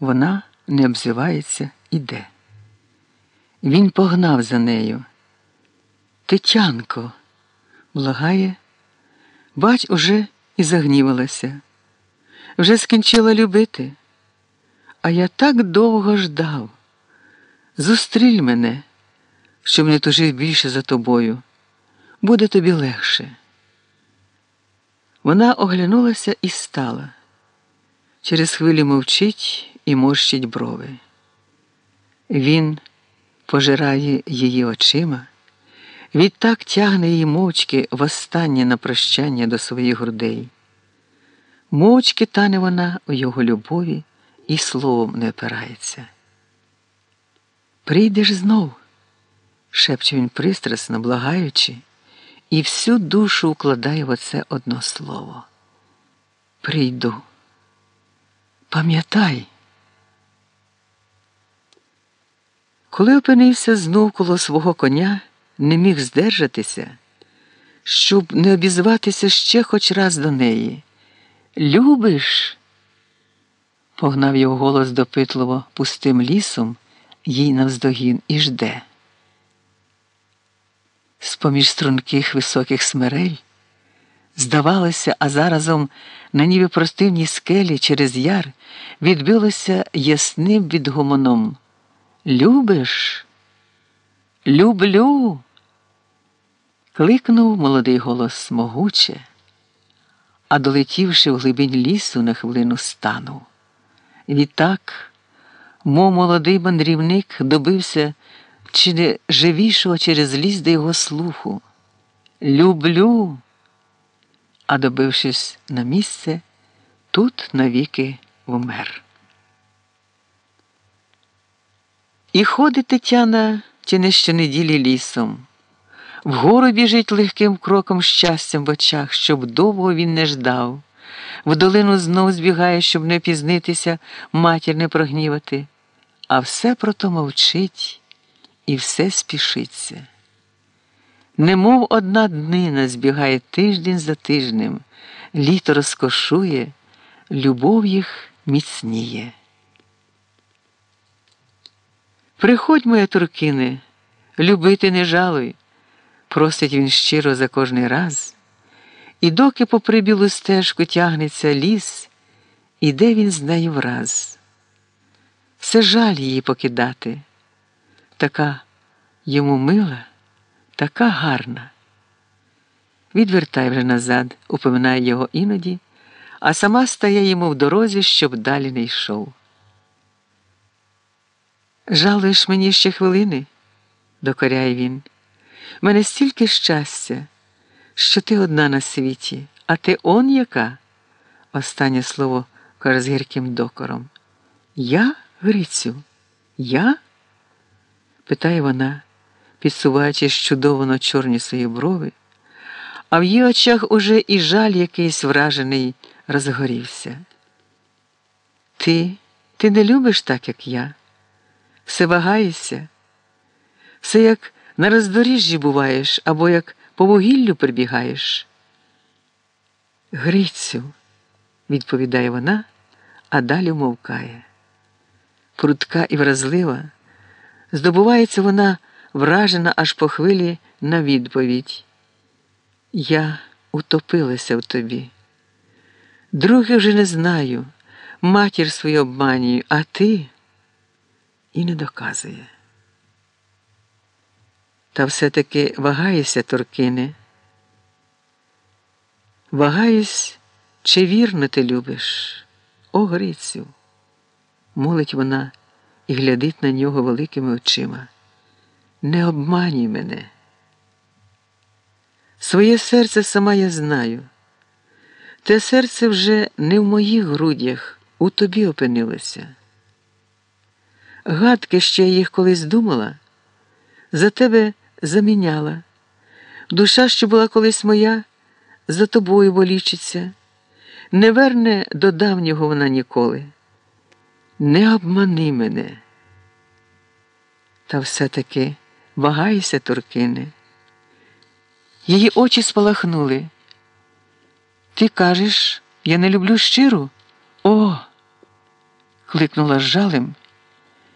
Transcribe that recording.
Вона не обзивається, іде. Він погнав за нею. Тетянко, благає, бач, уже і загнівалася. Вже скінчила любити. А я так довго ждав. Зустріль мене, щоб не тужив більше за тобою. Буде тобі легше. Вона оглянулася і стала. Через хвилі мовчить і морщить брови. Він пожирає її очима, відтак тягне її мовчки востаннє на прощання до своїх грудей. Мовчки тане вона у його любові і словом не опирається. Прийдеш знов, шепче він пристрасно, благаючи, і всю душу укладає в оце одно слово. Прийду. Пам'ятай. Коли опинився знов коло свого коня, не міг здержатися, щоб не обізватися ще хоч раз до неї. Любиш? погнав його голос допитливо пустим лісом, їй навздогін і жде. З-поміж струнких високих смерель, здавалося, а заразом на ніби простивній скелі через яр відбилося ясним відгомоном. Любиш? Люблю. Кликнув молодий голос могуче, а долетівши в глибінь лісу на хвилину станув. Відтак, мов молодий мандрівник добився чи не живішого через ліс до його слуху. Люблю. А добившись на місце, тут навіки вмер. І ходить Тетяна чи не щонеділі лісом. Вгору біжить легким кроком щастям в очах, щоб довго він не ждав. В долину знов збігає, щоб не пізнитися, матір не прогнівати, а все прото мовчить і все спішиться. Немов одна днина збігає тиждень за тижнем, літо розкошує, любов їх міцніє. Приходь, моя туркине, любити не жалуй, просить він щиро за кожний раз. І доки по прибілу стежку тягнеться ліс, іде він з нею враз. Все жаль її покидати, така йому мила, така гарна. Відвертай вже назад, упоминає його іноді, а сама стає йому в дорозі, щоб далі не йшов. Жалуєш мені ще хвилини, докоряє він. Мене стільки щастя, що ти одна на світі, а ти он яка? Останнє слово каже з гірким докором. Я, Грицю, я? питає вона, підсуваючи щудовано чорні свої брови, а в її очах уже і жаль якийсь вражений розгорівся. Ти, ти не любиш так, як я все вагаєшся, все як на роздоріжжі буваєш або як по вугіллю прибігаєш. Грицю, відповідає вона, а далі мовкає. Прудка і вразлива, здобувається вона вражена аж по хвилі на відповідь. Я утопилася в тобі. Друге вже не знаю, матір свою обманюю, а ти і не доказує. Та все-таки вагаюся, Торкине. Вагаюсь, чи вірно ти любиш, о Грицю, молить вона і глядить на нього великими очима. Не обманюй мене. Своє серце сама я знаю. Те серце вже не в моїх грудях, у тобі опинилося. Гадки ще їх колись думала, за тебе заміняла. Душа, що була колись моя, за тобою волічиться, не верне до давнього вона ніколи. Не обмани мене. Та все-таки вагайся, Туркине. Її очі спалахнули. Ти кажеш, я не люблю щиру? О! кликнула жалем